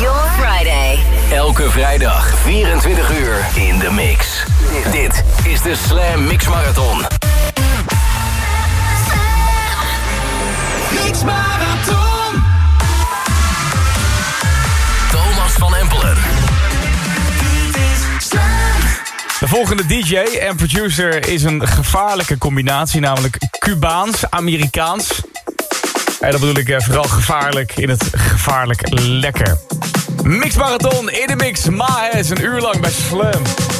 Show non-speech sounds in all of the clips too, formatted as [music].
Your Friday. Elke vrijdag 24 uur in de mix. Dit is de Slam Mix Marathon. Mix Marathon. Thomas van Empelen. De volgende DJ en producer is een gevaarlijke combinatie, namelijk Cubaans-Amerikaans. En dat bedoel ik eh, vooral gevaarlijk in het gevaarlijk lekker. Mix Marathon in de mix. maes, een uur lang bij Slam.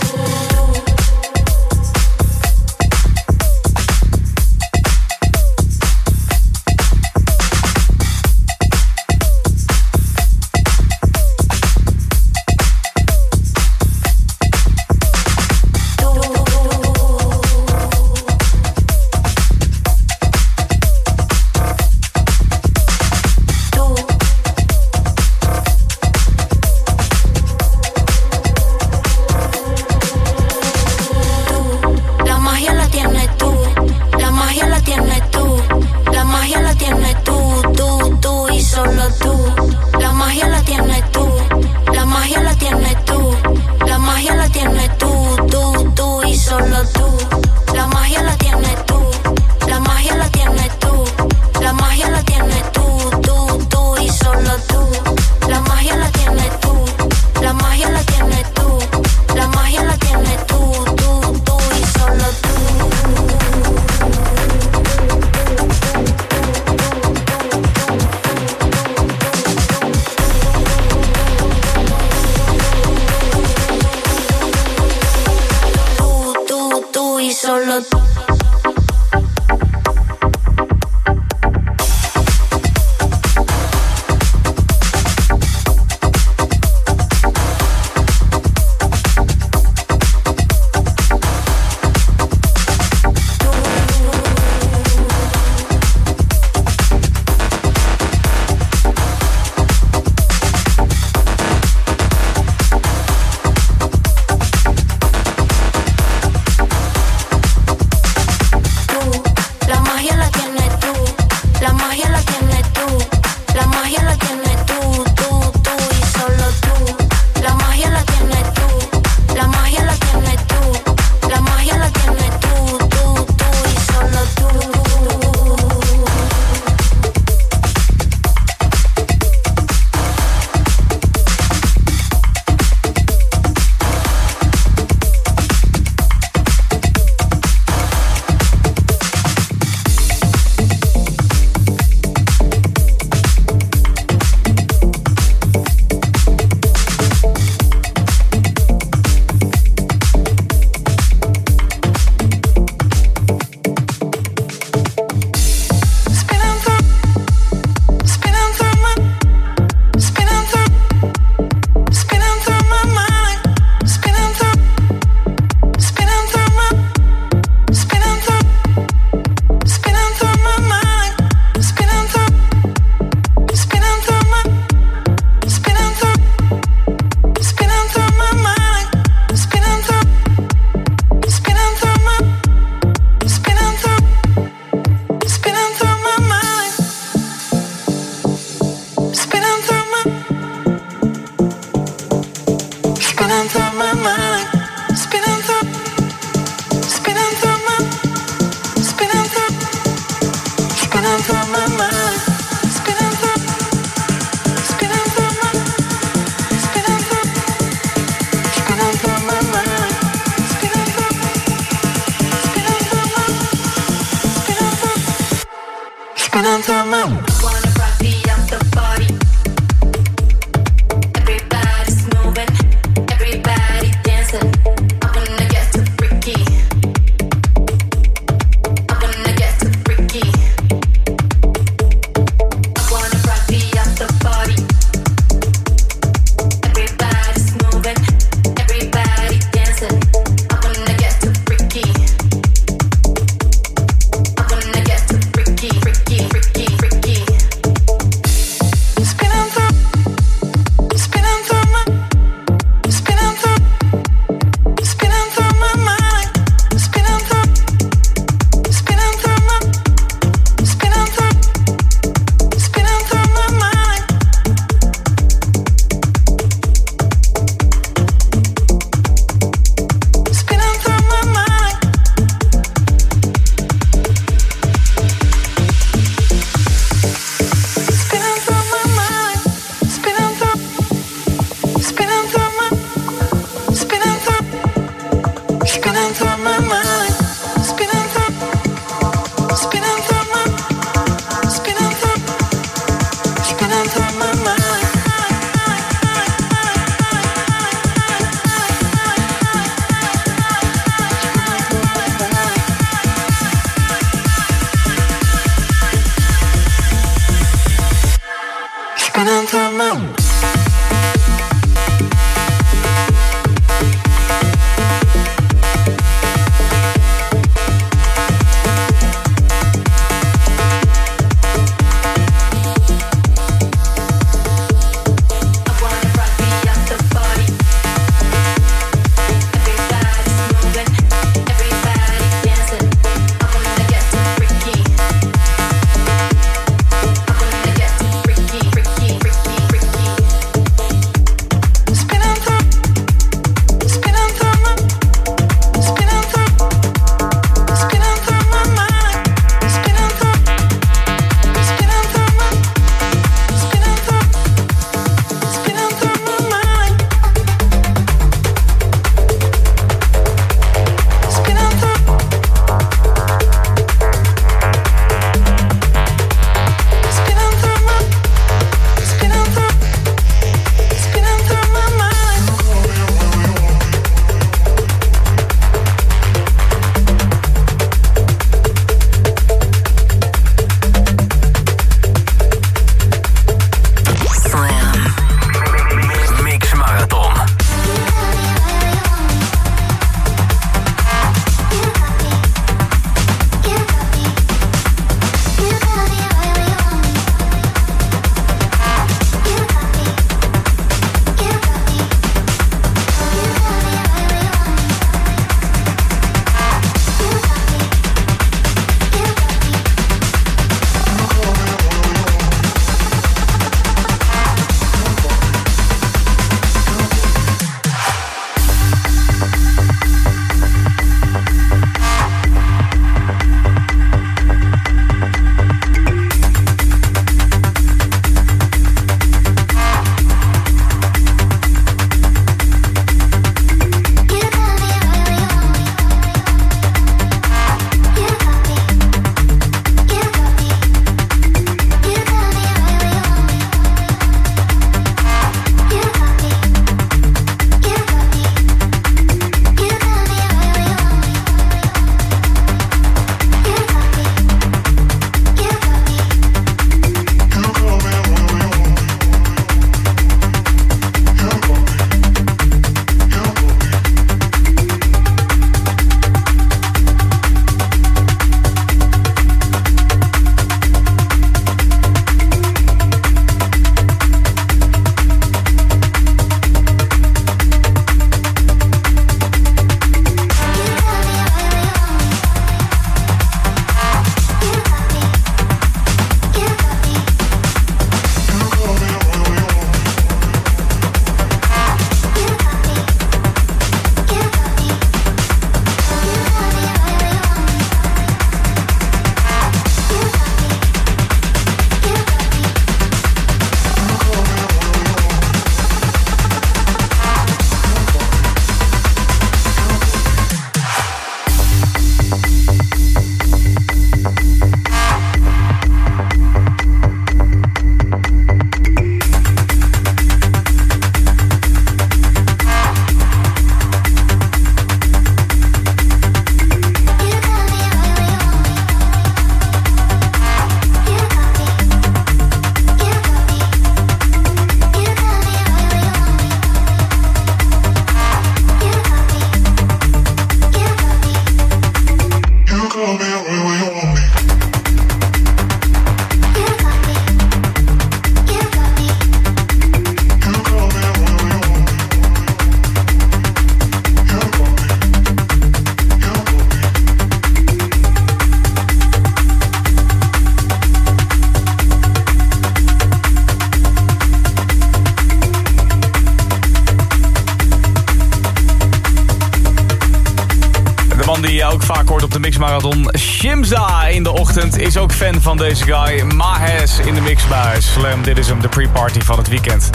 Fan van deze guy. Mahes in de mixbuis. Slam, dit is hem, de pre-party van het weekend.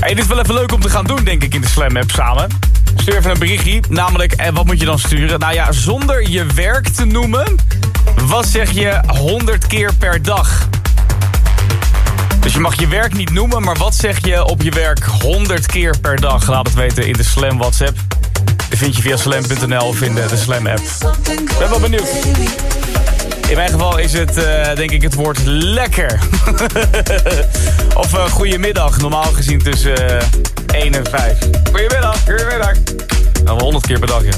Hey, dit is wel even leuk om te gaan doen, denk ik, in de Slam-app samen. Stuur even een berichtje, namelijk, en wat moet je dan sturen? Nou ja, zonder je werk te noemen, wat zeg je 100 keer per dag? Dus je mag je werk niet noemen, maar wat zeg je op je werk 100 keer per dag? Laat het weten in de Slam WhatsApp. Dat vind je via slam.nl of in de, de Slam app. Ben wel benieuwd. In mijn geval is het uh, denk ik het woord lekker. [laughs] of eh, uh, goedemiddag, normaal gezien tussen eh, 1 en 5. Goedemiddag, goedemiddag. Nou, wel 100 keer per dag, ja.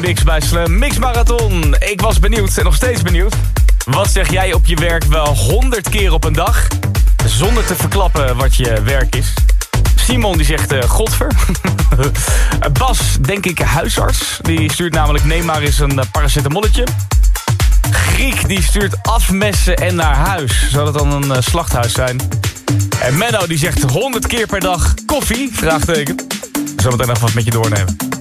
Mix bij Slam Marathon. Ik was benieuwd en nog steeds benieuwd. Wat zeg jij op je werk wel 100 keer op een dag? Zonder te verklappen wat je werk is. Simon die zegt eh, godver. [laughs] Bas, denk ik huisarts. Die stuurt namelijk neem maar eens een eh, paracetamolletje. Griek die stuurt afmessen en naar huis. Zou dat dan een eh, slachthuis zijn? En Menno die zegt 100 keer per dag koffie? Vraagteken. Zometeen even wat met je doornemen.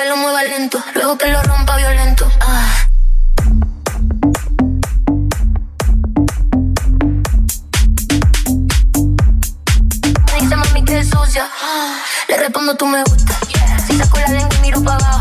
que lo mueva lento, luego que lo rompa violento. Ah. Me dice mami que es sucia. Le respondo tú me gusta. Si saco la lengua y miro para abajo,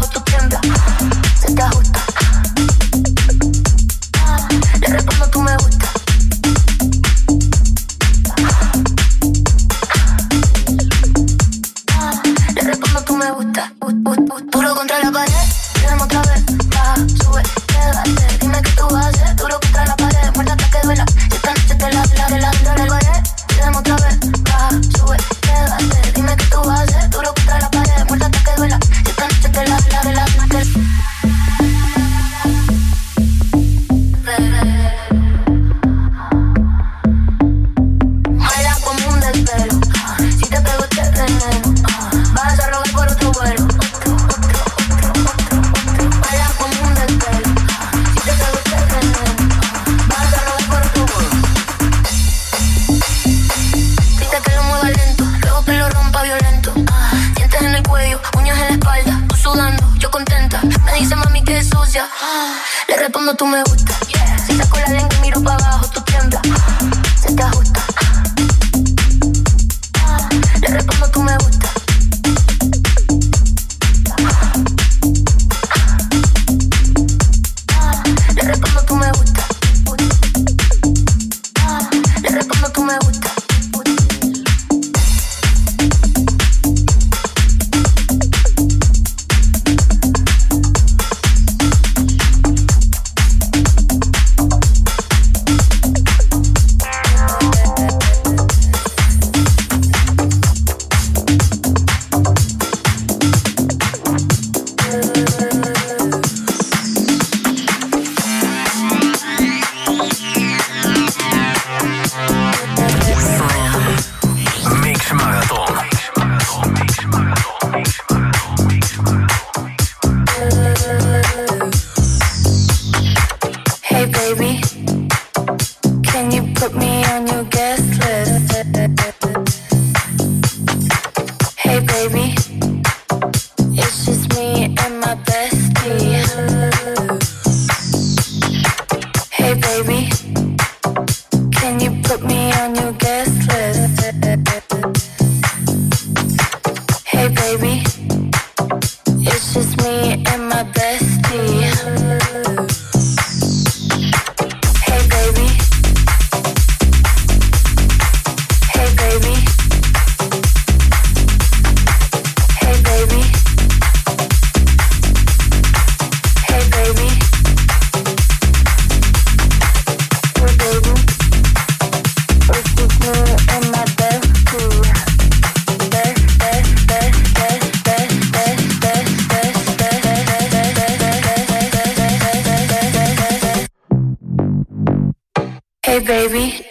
baby.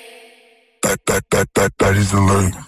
That, that, that, that, that is the alert.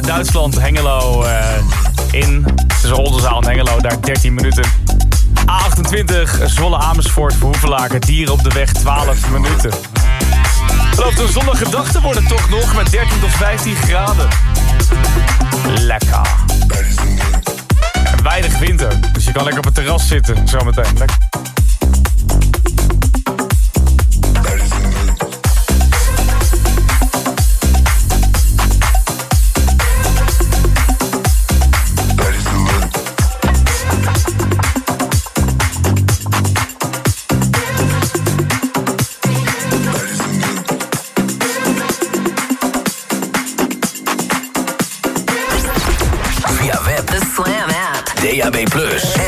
Duitsland, Hengelo. Eh, in, het is Oldenzaal in Hengelo, daar 13 minuten. A28, Zwolle Amersfoort, Verhoevenlaken, Dieren op de weg, 12 minuten. Het loopt een zonnige dag worden toch nog, met 13 tot 15 graden. Lekker. En weinig winter, dus je kan lekker op het terras zitten, zometeen. Lekker. DAB+,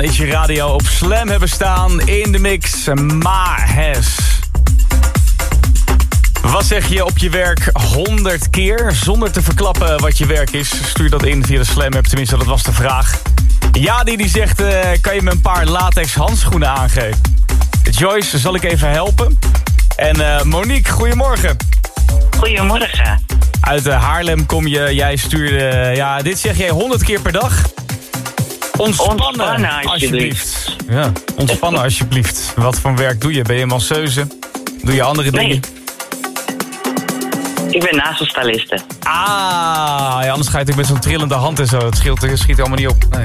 Is je radio op Slam hebben staan in de mix. Mahes. Wat zeg je op je werk 100 keer? Zonder te verklappen wat je werk is. Stuur dat in via de Slam app. Tenminste, dat was de vraag. Ja, die, die zegt, eh, kan je me een paar latex handschoenen aangeven? Joyce, zal ik even helpen? En eh, Monique, goedemorgen. Goedemorgen. Uit eh, Haarlem kom je, jij stuurde, ja, dit zeg jij 100 keer per dag. Ontspannen, Ontspannen, alsjeblieft. alsjeblieft. Ja, ontspannen alsjeblieft. Wat voor werk doe je? Ben je masseuse? Doe je andere Nee. dingen? Ik ben naselstyliste. Ah, ja, anders ga je natuurlijk met zo'n trillende hand en zo. Het scheelt, het schiet allemaal niet op. Nee.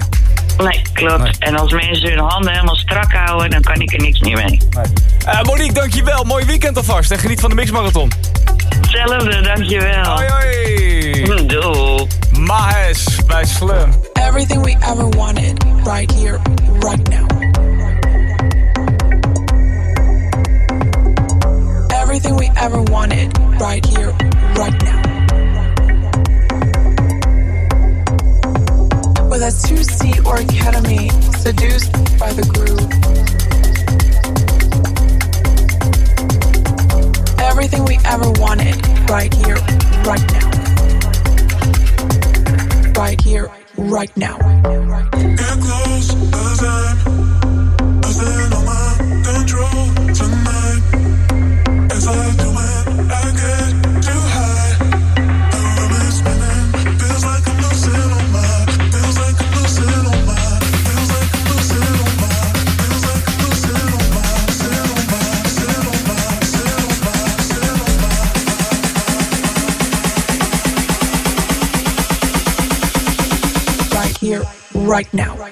Nee, klopt. Nee. En als mensen hun handen helemaal strak houden, dan kan ik er niks meer mee. Eh, Monique, dankjewel. Mooi weekend alvast. En geniet van de Mixmarathon. Hetzelfde, dankjewel. Hoi, hoi. Hm, Doei. Mahes bij Slam. Everything we ever wanted, right here, right now. Everything we ever wanted, right here, right now. With a 2C or ketamine, seduced by the groove. Everything we ever wanted, right here, right now. Right here, right now. Get close, cause I'm losing all my control tonight. Right now.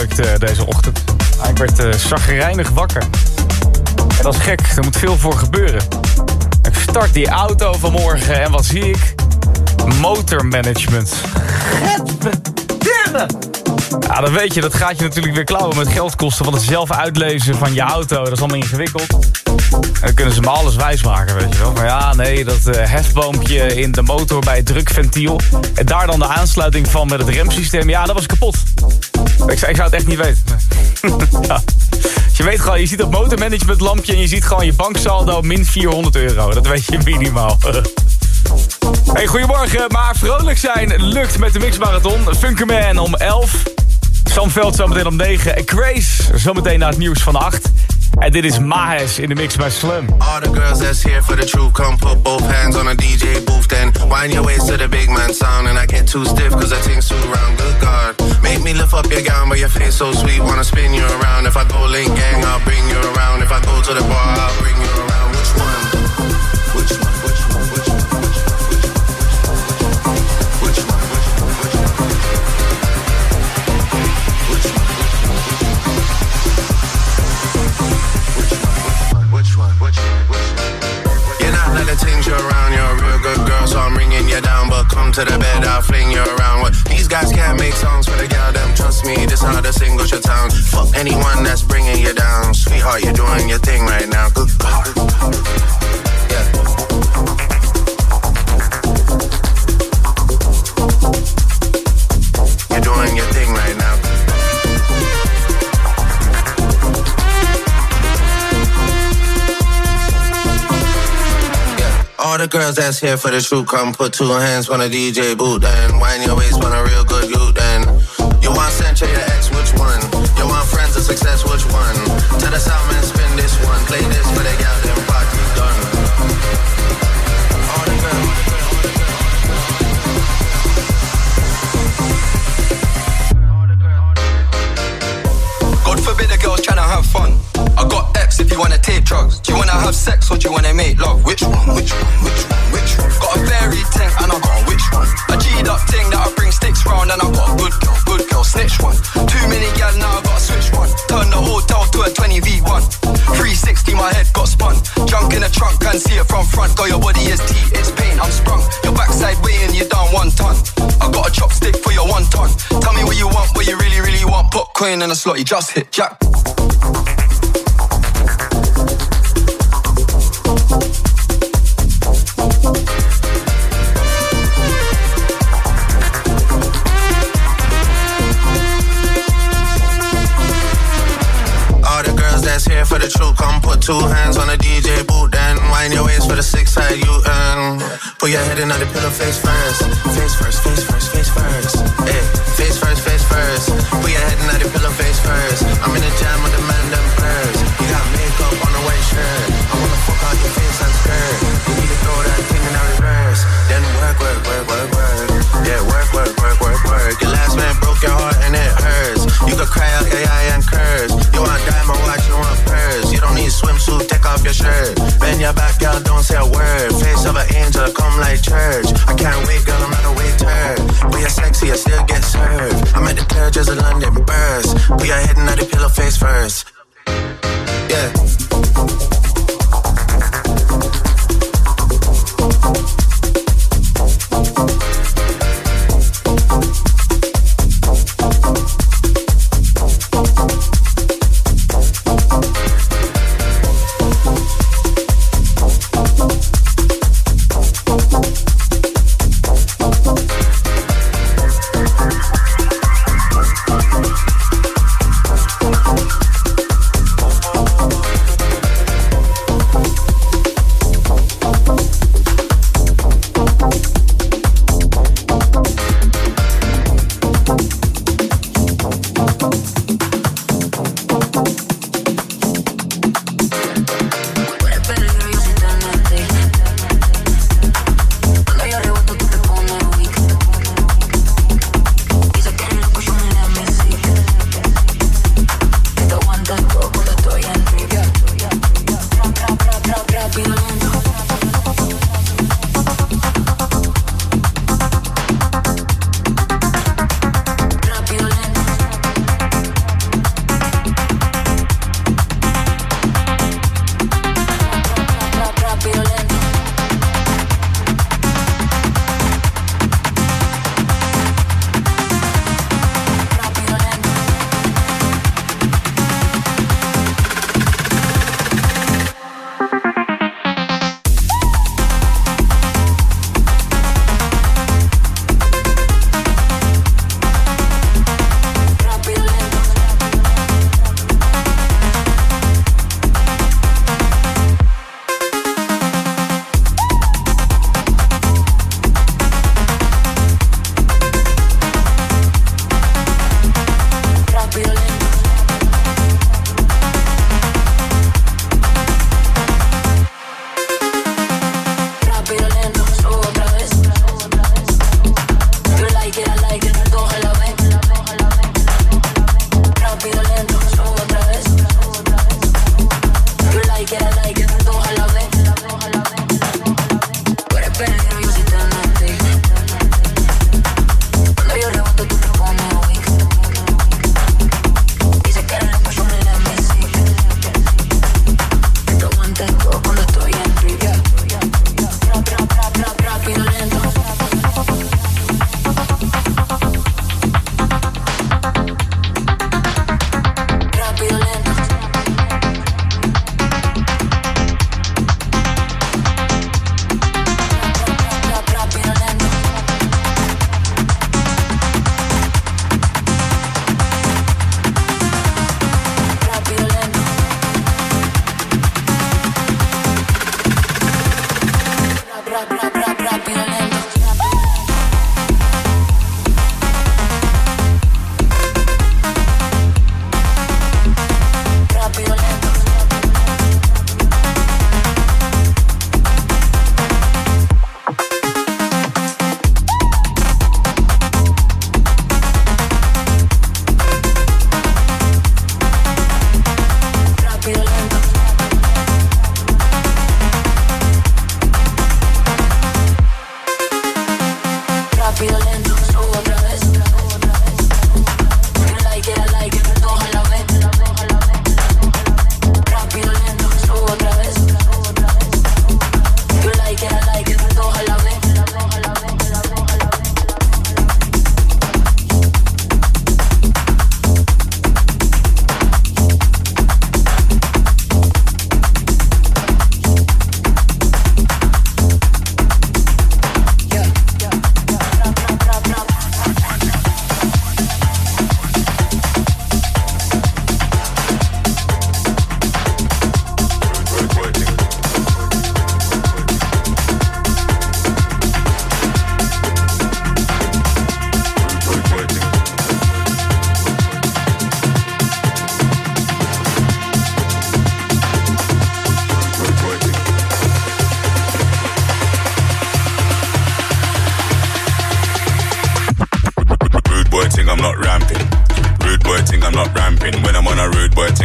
Eh, deze ochtend. Maar ik werd uh, zagrijnig wakker. En dat is gek, er moet veel voor gebeuren. Ik start die auto vanmorgen en wat zie ik? Motormanagement. Gadverdamme! Ja, dan weet je, dat gaat je natuurlijk weer klauwen met geldkosten... van het zelf uitlezen van je auto. Dat is allemaal ingewikkeld. En dan kunnen ze me alles wijsmaken, weet je wel. Maar ja, nee, dat uh, hefboompje in de motor bij het drukventiel... en daar dan de aansluiting van met het remsysteem... ja, dat was kapot. Ik, zou- ik zou het echt niet weten. [laughs] ja. Je weet gewoon, je ziet dat motormanagement lampje... en je ziet gewoon je banksaldo min 400 euro. Dat weet je minimaal. Hey, goedemorgen. Maar vrolijk zijn lukt met de Mixmarathon. Funkerman om 11. Sam Veld zometeen om 9. En Grace zometeen naar het nieuws van 8. En dit is Mahes in de mix bij Slim. All the girls that's here for the truth, come put both hands on a DJ booth, then wind your waist to the big man sound. And I get too stiff cause I think too round. Good God, make me lift up your gown, but your face so sweet, wanna spin you around. If I go link gang, I'll bring you around. If I go to the bar, I'll bring you around. Which one? Come to the bed, I'll fling you around. What? These guys can't make songs for the gal, them. Trust me, this how the single your town. Fuck anyone that's bringing you down. Sweetheart, you're doing your thing right now. Good. All the girls that's here for the truth, come put two hands on a DJ boot, then wind your waist on a real good you, then you want your ex, which one? You want friends of success, which one? Tell the sound man spin this one, play this sex or do you wanna make love? Which one? Which one? Which one? Which one? Got a fairy tank and I got a which one? A G'd up thing that I bring sticks round and I got a good girl, good girl, snitch one. Too many gal now I gotta switch one. Turn the hotel to a 20 V1. 360 my head got spun. Junk in the trunk can see it from front. Got your body is tea, it's pain, I'm sprung. Your backside weighing you down one ton. I got a chopstick for your one ton. Tell me what you want, what you really, really want. Put coin in a slot, you just hit jack. Two hands on a DJ boot, then wind your waist for the six side you turn. Put your head in the pillow face first, face first, face first, face first. Hey, face first, face first. Put your head in the pillow face first. just a London burst. We are heading out the pillow face first.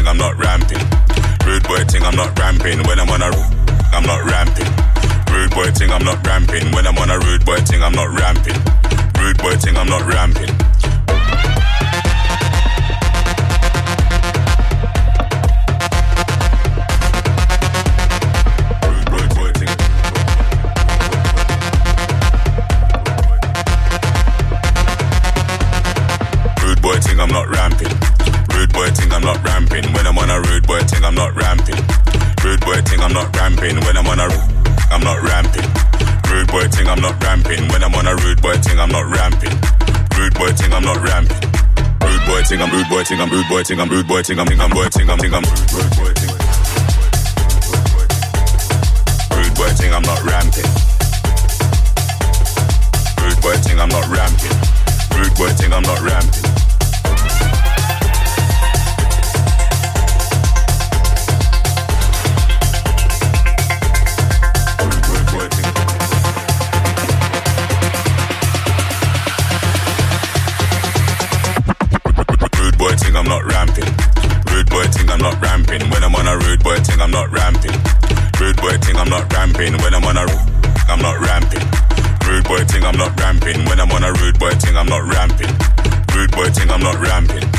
I'm not ramping. Rude boy thing, I'm not ramping. When I'm on a road, I'm not ramping. Rude boy thing, I'm not ramping. When I'm on a rude boy thing, I'm not ramping. Rude boy thing, I'm not ramping. Ramping. When I'm on a, I'm not ramping. Rude boy thing, I'm not ramping. When I'm on a rude boy thing, I'm not ramping. Rude boy thing, I'm not ramping. Rude boy thing, I'm rude boy thing, I'm rude boy thing, I'm rude boy thing, I'm thing, I'm boy thing, I'm thing, I'm rude boy thing. Rude boy thing, I'm not ramping. Rude boy thing, I'm not ramping. Rude boy thing, I'm not ramping. Not ramping. When I'm on a rude boy thing, I'm not ramping. Rude boy thing, I'm not ramping.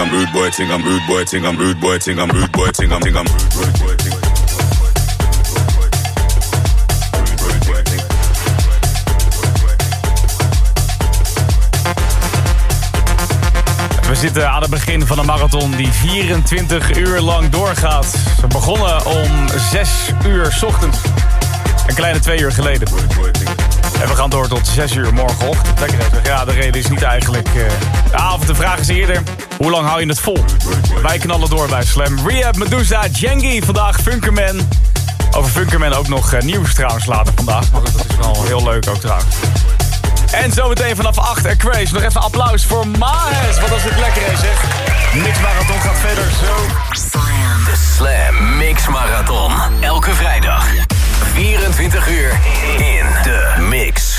I'm boy thing, I'm boy thing, I'm boy thing, I'm boy thing, I'm thing, I'm boy thing. We zitten aan het begin van een marathon die 24 uur lang doorgaat. We begonnen om 6 uur ochtends. Een kleine twee uur geleden. En we gaan door tot 6 uur morgenochtend. Ja, de reden is niet eigenlijk... eh Ja, of de vraag is eerder, hoe lang hou je het vol? Wij knallen door bij Slam. Rehab, Medusa, Jengi, vandaag Funkerman. Over Funkerman ook nog eh, nieuws trouwens later vandaag. Maar dat is wel heel leuk ook trouwens. En zometeen vanaf 8 en Craze. Nog even applaus voor Mahes. Wat als dit lekker is, zeg. Mix Marathon gaat verder zo. Slam. De Slam Mix Marathon. Elke vrijdag. 24 uur in de mix.